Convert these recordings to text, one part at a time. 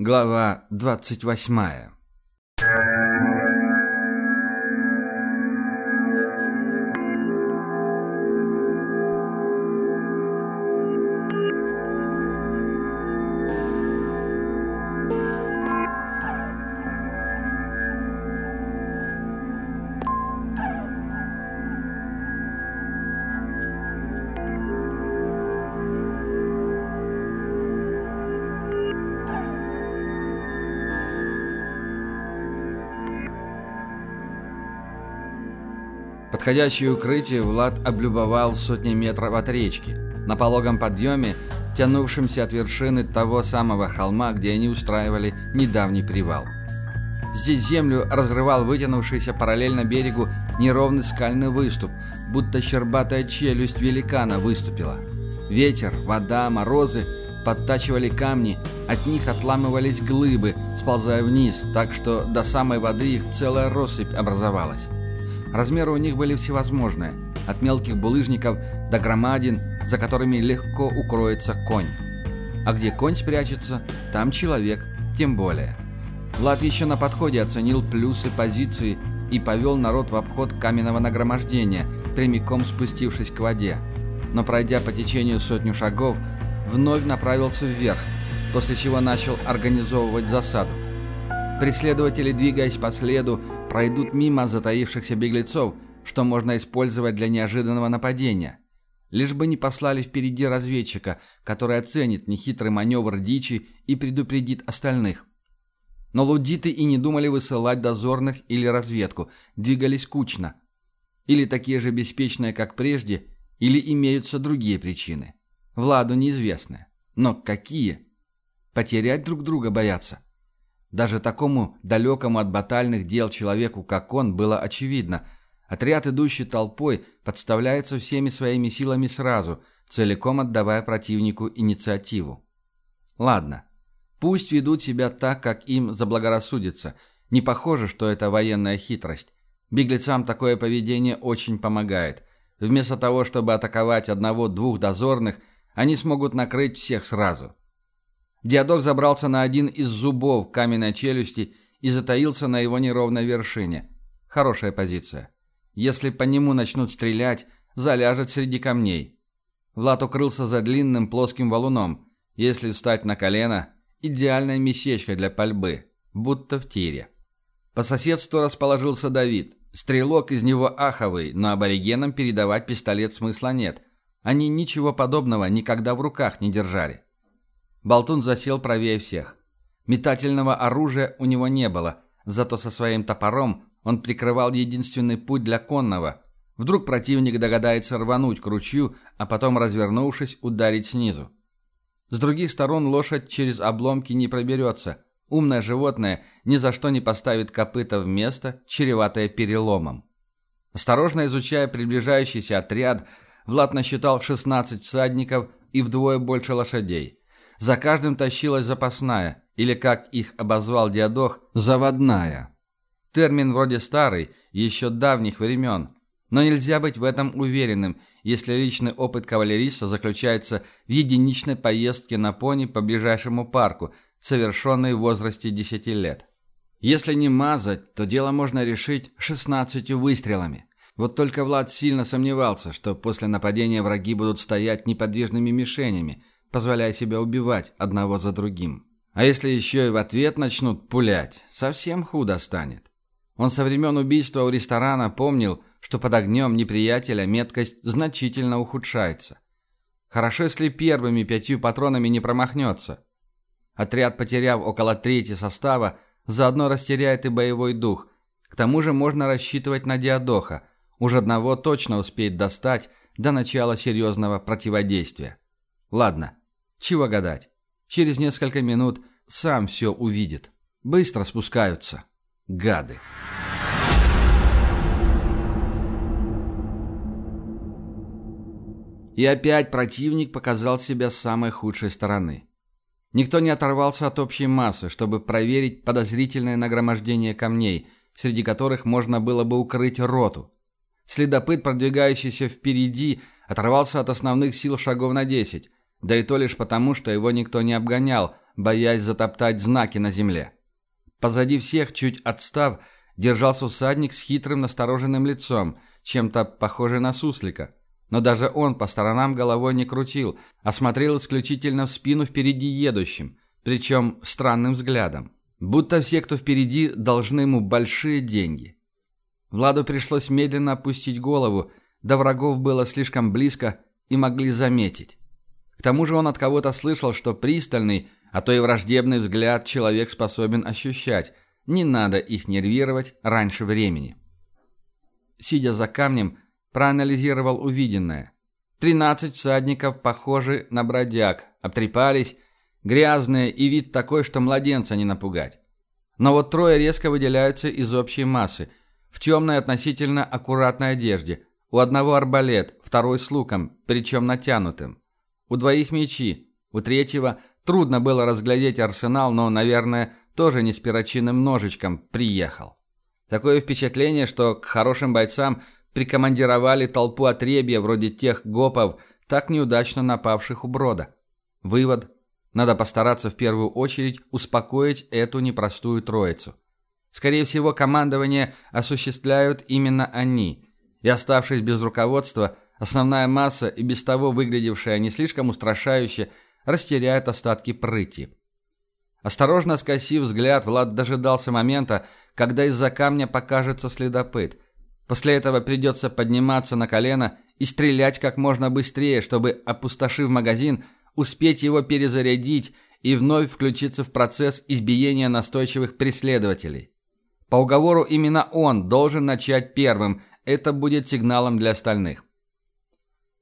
Глава 28. Подходящее укрытие Влад облюбовал сотни метров от речки, на пологом подъеме, тянувшемся от вершины того самого холма, где они устраивали недавний привал. Здесь землю разрывал вытянувшийся параллельно берегу неровный скальный выступ, будто щербатая челюсть великана выступила. Ветер, вода, морозы подтачивали камни, от них отламывались глыбы, сползая вниз, так что до самой воды их целая россыпь образовалась. Размеры у них были всевозможные, от мелких булыжников до громадин, за которыми легко укроется конь. А где конь спрячется, там человек, тем более. Влад еще на подходе оценил плюсы позиции и повел народ в обход каменного нагромождения, прямиком спустившись к воде. Но пройдя по течению сотню шагов, вновь направился вверх, после чего начал организовывать засаду. Преследователи, двигаясь по следу, пройдут мимо затаившихся беглецов, что можно использовать для неожиданного нападения. Лишь бы не послали впереди разведчика, который оценит нехитрый маневр дичи и предупредит остальных. Но лудиты и не думали высылать дозорных или разведку, двигались кучно. Или такие же беспечные, как прежде, или имеются другие причины. Владу неизвестны. Но какие? Потерять друг друга боятся. Даже такому далекому от батальных дел человеку, как он, было очевидно. Отряд, идущий толпой, подставляется всеми своими силами сразу, целиком отдавая противнику инициативу. Ладно, пусть ведут себя так, как им заблагорассудится. Не похоже, что это военная хитрость. Беглецам такое поведение очень помогает. Вместо того, чтобы атаковать одного-двух дозорных, они смогут накрыть всех сразу. Диадок забрался на один из зубов каменной челюсти и затаился на его неровной вершине. Хорошая позиция. Если по нему начнут стрелять, заляжет среди камней. Влад укрылся за длинным плоским валуном. Если встать на колено, идеальное местечко для пальбы, будто в тире. По соседству расположился Давид. Стрелок из него аховый, но аборигенам передавать пистолет смысла нет. Они ничего подобного никогда в руках не держали. Болтун засел правее всех. Метательного оружия у него не было, зато со своим топором он прикрывал единственный путь для конного. Вдруг противник догадается рвануть к ручью, а потом, развернувшись, ударить снизу. С других сторон лошадь через обломки не проберется. Умное животное ни за что не поставит копыта в место, чреватое переломом. Осторожно изучая приближающийся отряд, Влад насчитал 16 всадников и вдвое больше лошадей. За каждым тащилась запасная, или, как их обозвал Диадох, заводная. Термин вроде старый, еще давних времен. Но нельзя быть в этом уверенным, если личный опыт кавалериста заключается в единичной поездке на пони по ближайшему парку, совершенной в возрасте 10 лет. Если не мазать, то дело можно решить 16 выстрелами. Вот только Влад сильно сомневался, что после нападения враги будут стоять неподвижными мишенями – позволяя себя убивать одного за другим. А если еще и в ответ начнут пулять, совсем худо станет. Он со времен убийства у ресторана помнил, что под огнем неприятеля меткость значительно ухудшается. Хорошо, если первыми пятью патронами не промахнется. Отряд, потеряв около трети состава, заодно растеряет и боевой дух. К тому же можно рассчитывать на Диадоха. Уж одного точно успеет достать до начала серьезного противодействия. Ладно, чего гадать? Через несколько минут сам все увидит. Быстро спускаются. Гады. И опять противник показал себя с самой худшей стороны. Никто не оторвался от общей массы, чтобы проверить подозрительное нагромождение камней, среди которых можно было бы укрыть роту. Следопыт, продвигающийся впереди, оторвался от основных сил шагов на десять, да и то лишь потому, что его никто не обгонял, боясь затоптать знаки на земле. Позади всех, чуть отстав, держался усадник с хитрым настороженным лицом, чем-то похожий на суслика. Но даже он по сторонам головой не крутил, а смотрел исключительно в спину впереди едущим, причем странным взглядом. Будто все, кто впереди, должны ему большие деньги. Владу пришлось медленно опустить голову, до врагов было слишком близко и могли заметить. К тому же он от кого-то слышал, что пристальный, а то и враждебный взгляд человек способен ощущать. Не надо их нервировать раньше времени. Сидя за камнем, проанализировал увиденное. Тринадцать всадников похожи на бродяг, обтрепались, грязные и вид такой, что младенца не напугать. Но вот трое резко выделяются из общей массы, в темной относительно аккуратной одежде. У одного арбалет, второй с луком, причем натянутым. У двоих мечи, у третьего трудно было разглядеть арсенал, но, наверное, тоже не с перочинным ножичком приехал. Такое впечатление, что к хорошим бойцам прикомандировали толпу отребья вроде тех гопов, так неудачно напавших у брода. Вывод. Надо постараться в первую очередь успокоить эту непростую троицу. Скорее всего, командование осуществляют именно они. И оставшись без руководства, основная масса, и без того выглядевшая не слишком устрашающе, растеряет остатки прыти. Осторожно скосив взгляд, Влад дожидался момента, когда из-за камня покажется следопыт. После этого придется подниматься на колено и стрелять как можно быстрее, чтобы, опустошив магазин, успеть его перезарядить и вновь включиться в процесс избиения настойчивых преследователей. По уговору именно он должен начать первым, это будет сигналом для остальных.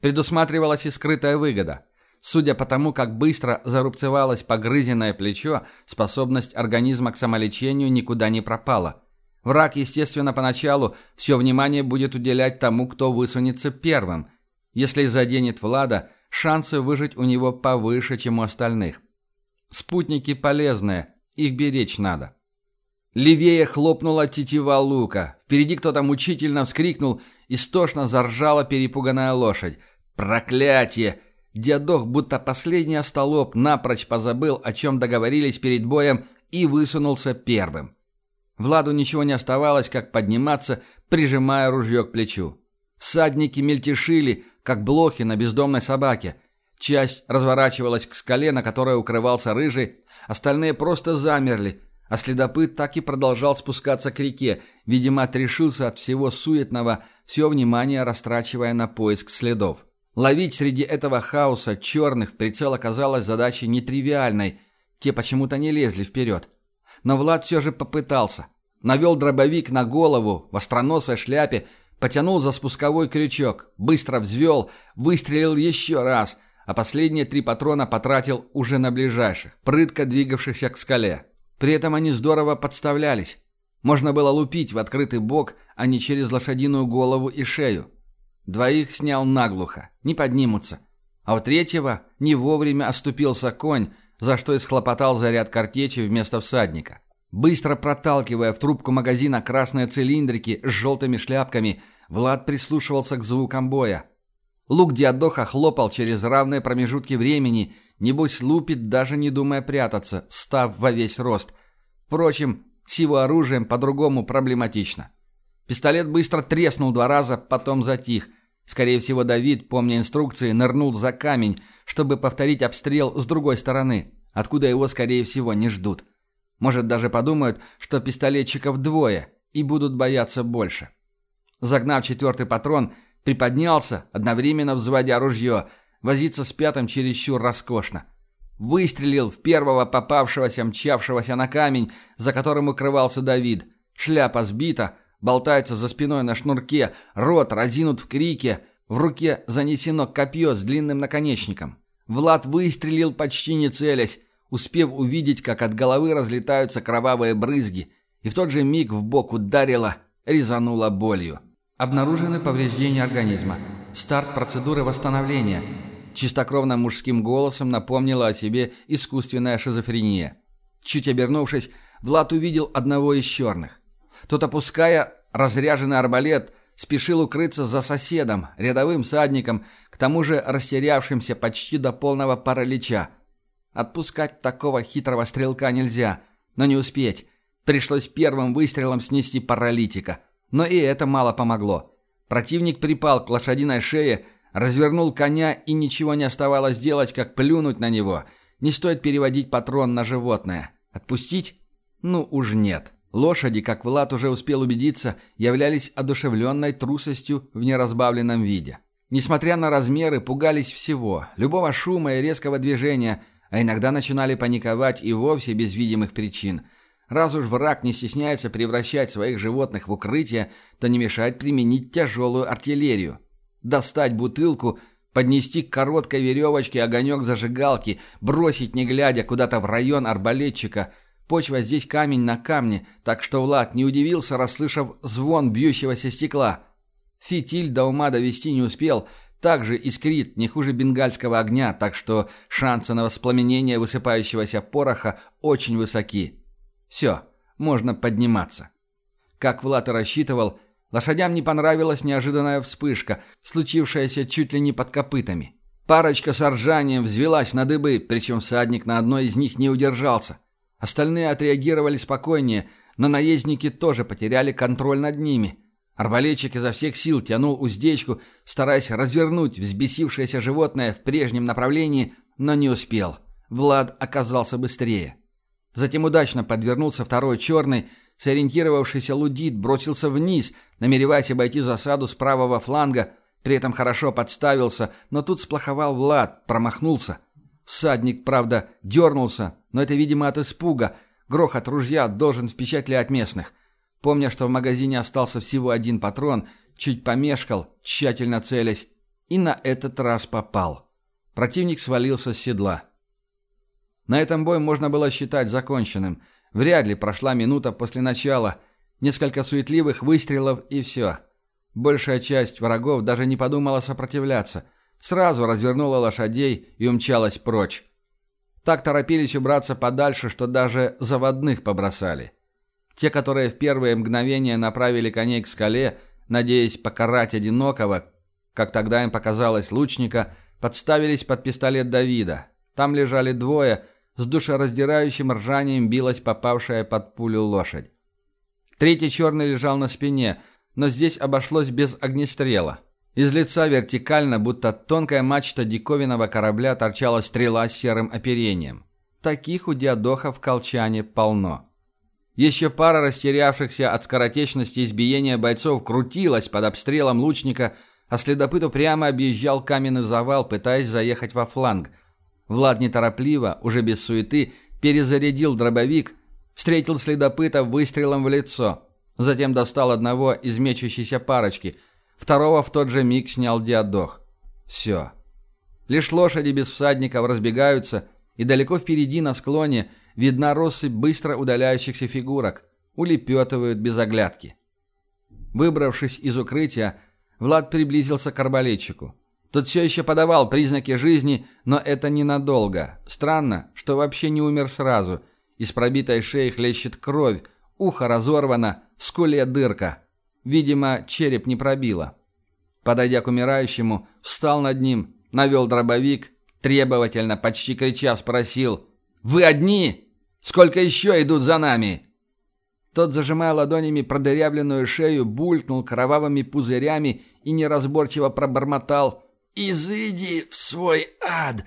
Предусматривалась и скрытая выгода. Судя по тому, как быстро зарубцевалось погрызенное плечо, способность организма к самолечению никуда не пропала. Враг, естественно, поначалу все внимание будет уделять тому, кто высунется первым. Если заденет Влада, шансы выжить у него повыше, чем у остальных. Спутники полезные, их беречь надо. Левее хлопнула тетива лука. Впереди кто-то мучительно вскрикнул, истошно заржала перепуганная лошадь. «Проклятие!» Диадох, будто последний остолоп, напрочь позабыл, о чем договорились перед боем, и высунулся первым. Владу ничего не оставалось, как подниматься, прижимая ружье к плечу. Всадники мельтешили, как блохи на бездомной собаке. Часть разворачивалась к скале, на которой укрывался рыжий, остальные просто замерли, а следопыт так и продолжал спускаться к реке, видимо, отрешился от всего суетного, все внимание растрачивая на поиск следов. Ловить среди этого хаоса черных в прицел оказалось задачей нетривиальной. Те почему-то не лезли вперед. Но Влад все же попытался. Навел дробовик на голову, в остроносой шляпе, потянул за спусковой крючок, быстро взвел, выстрелил еще раз, а последние три патрона потратил уже на ближайших, прытко двигавшихся к скале. При этом они здорово подставлялись. Можно было лупить в открытый бок, а не через лошадиную голову и шею. Двоих снял наглухо, не поднимутся. А у третьего не вовремя оступился конь, за что исхлопотал заряд картечи вместо всадника. Быстро проталкивая в трубку магазина красные цилиндрики с желтыми шляпками, Влад прислушивался к звукам боя. Лук Диадоха хлопал через равные промежутки времени, небось лупит, даже не думая прятаться, встав во весь рост. Впрочем, с его оружием по-другому проблематично. Пистолет быстро треснул два раза, потом затих. Скорее всего, Давид, помня инструкции, нырнул за камень, чтобы повторить обстрел с другой стороны, откуда его, скорее всего, не ждут. Может, даже подумают, что пистолетчиков двое, и будут бояться больше. Загнав четвертый патрон, приподнялся, одновременно взводя ружье. Возиться с пятым чересчур роскошно. Выстрелил в первого попавшегося, мчавшегося на камень, за которым укрывался Давид. Шляпа сбита, болтается за спиной на шнурке, рот разинут в крике, в руке занесено копье с длинным наконечником. Влад выстрелил почти не целясь, успев увидеть, как от головы разлетаются кровавые брызги, и в тот же миг в бок ударило, резануло болью. Обнаружены повреждения организма. Старт процедуры восстановления. Чистокровно мужским голосом напомнила о себе искусственная шизофрения. Чуть обернувшись, Влад увидел одного из черных. Тот, опуская разряженный арбалет, спешил укрыться за соседом, рядовым садником, к тому же растерявшимся почти до полного паралича. Отпускать такого хитрого стрелка нельзя, но не успеть. Пришлось первым выстрелом снести паралитика. Но и это мало помогло. Противник припал к лошадиной шее, развернул коня, и ничего не оставалось делать, как плюнуть на него. Не стоит переводить патрон на животное. Отпустить? Ну уж нет. Лошади, как Влад уже успел убедиться, являлись одушевленной трусостью в неразбавленном виде. Несмотря на размеры, пугались всего, любого шума и резкого движения, а иногда начинали паниковать и вовсе без видимых причин. Раз уж враг не стесняется превращать своих животных в укрытие, то не мешает применить тяжелую артиллерию. Достать бутылку, поднести к короткой веревочке огонек зажигалки, бросить не глядя куда-то в район арбалетчика – Почва здесь камень на камне, так что Влад не удивился, расслышав звон бьющегося стекла. Фитиль до ума довести не успел, также искрит не хуже бенгальского огня, так что шансы на воспламенение высыпающегося пороха очень высоки. Все, можно подниматься. Как Влад и рассчитывал, лошадям не понравилась неожиданная вспышка, случившаяся чуть ли не под копытами. Парочка с ржанием взвелась на дыбы, причем всадник на одной из них не удержался. Остальные отреагировали спокойнее, но наездники тоже потеряли контроль над ними. Арбалетчик изо всех сил тянул уздечку, стараясь развернуть взбесившееся животное в прежнем направлении, но не успел. Влад оказался быстрее. Затем удачно подвернулся второй черный, сориентировавшийся лудит бросился вниз, намереваясь обойти засаду с правого фланга, при этом хорошо подставился, но тут сплоховал Влад, промахнулся. Всадник, правда, дернулся, но это, видимо, от испуга. Грохот ружья должен впечатлять местных. Помня, что в магазине остался всего один патрон, чуть помешкал, тщательно целясь, и на этот раз попал. Противник свалился с седла. На этом бой можно было считать законченным. Вряд ли прошла минута после начала. Несколько суетливых выстрелов и все. Большая часть врагов даже не подумала сопротивляться – Сразу развернула лошадей и умчалась прочь. Так торопились убраться подальше, что даже заводных побросали. Те, которые в первые мгновения направили коней к скале, надеясь покарать одинокого, как тогда им показалось лучника, подставились под пистолет Давида. Там лежали двое, с душераздирающим ржанием билась попавшая под пулю лошадь. Третий черный лежал на спине, но здесь обошлось без огнестрела. Из лица вертикально, будто тонкая мачта диковинного корабля, торчала стрела с серым оперением. Таких у диадоха в колчане полно. Еще пара растерявшихся от скоротечности избиения бойцов крутилась под обстрелом лучника, а следопыт упрямо объезжал каменный завал, пытаясь заехать во фланг. Влад неторопливо, уже без суеты, перезарядил дробовик, встретил следопыта выстрелом в лицо. Затем достал одного из мечущейся парочки – Второго в тот же миг снял диадох. Все. Лишь лошади без всадников разбегаются, и далеко впереди на склоне видна россыпь быстро удаляющихся фигурок. Улепетывают без оглядки. Выбравшись из укрытия, Влад приблизился к арбалетчику. Тот все еще подавал признаки жизни, но это ненадолго. Странно, что вообще не умер сразу. Из пробитой шеи хлещет кровь, ухо разорвано, в скуле дырка. Видимо, череп не пробило. Подойдя к умирающему, встал над ним, навел дробовик, требовательно, почти крича, спросил «Вы одни? Сколько еще идут за нами?» Тот, зажимая ладонями продырявленную шею, булькнул кровавыми пузырями и неразборчиво пробормотал «Изыди в свой ад,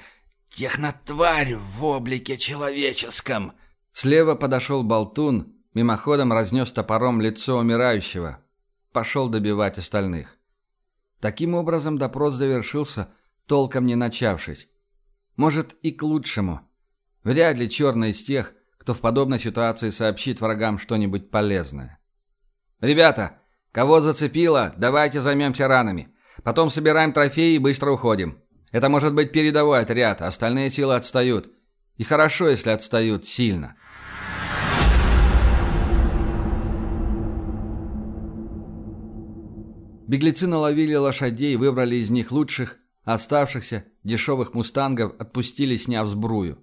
технотварь в облике человеческом!» Слева подошел болтун, мимоходом разнес топором лицо умирающего пошел добивать остальных. Таким образом допрос завершился, толком не начавшись. Может, и к лучшему. Вряд ли черный из тех, кто в подобной ситуации сообщит врагам что-нибудь полезное. «Ребята, кого зацепило, давайте займемся ранами. Потом собираем трофеи и быстро уходим. Это может быть передовой отряд, остальные силы отстают. И хорошо, если отстают сильно». Беглецы наловили лошадей, выбрали из них лучших, а оставшихся, дешевых мустангов, отпустили, сняв сбрую.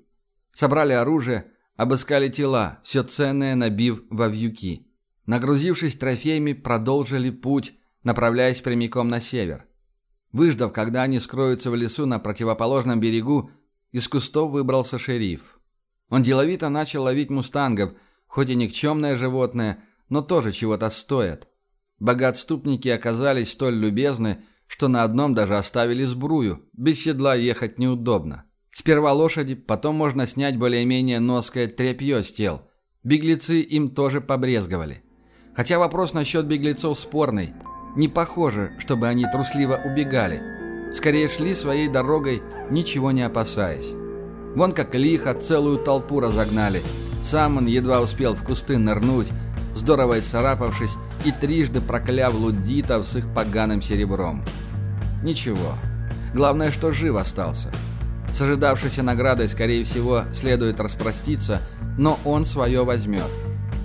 Собрали оружие, обыскали тела, все ценное набив во вьюки. Нагрузившись трофеями, продолжили путь, направляясь прямиком на север. Выждав, когда они скроются в лесу на противоположном берегу, из кустов выбрался шериф. Он деловито начал ловить мустангов, хоть и никчемное животное, но тоже чего-то стоят. Богатступники оказались столь любезны, что на одном даже оставили сбрую, без седла ехать неудобно. Сперва лошади, потом можно снять более-менее ноское тряпье с тел. Беглецы им тоже побрезговали. Хотя вопрос насчет беглецов спорный. Не похоже, чтобы они трусливо убегали. Скорее шли своей дорогой, ничего не опасаясь. Вон как лихо целую толпу разогнали. Сам он едва успел в кусты нырнуть, здорово исцарапавшись и трижды прокляв лудитов с их поганым серебром. Ничего. Главное, что жив остался. С ожидавшейся наградой, скорее всего, следует распроститься, но он свое возьмет.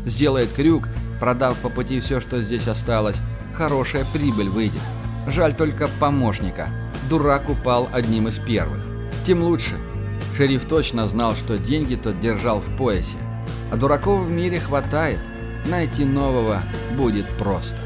Сделает крюк, продав по пути все, что здесь осталось, хорошая прибыль выйдет. Жаль только помощника. Дурак упал одним из первых. Тем лучше. Шериф точно знал, что деньги тот держал в поясе. А дураков в мире хватает. Найти нового будет просто.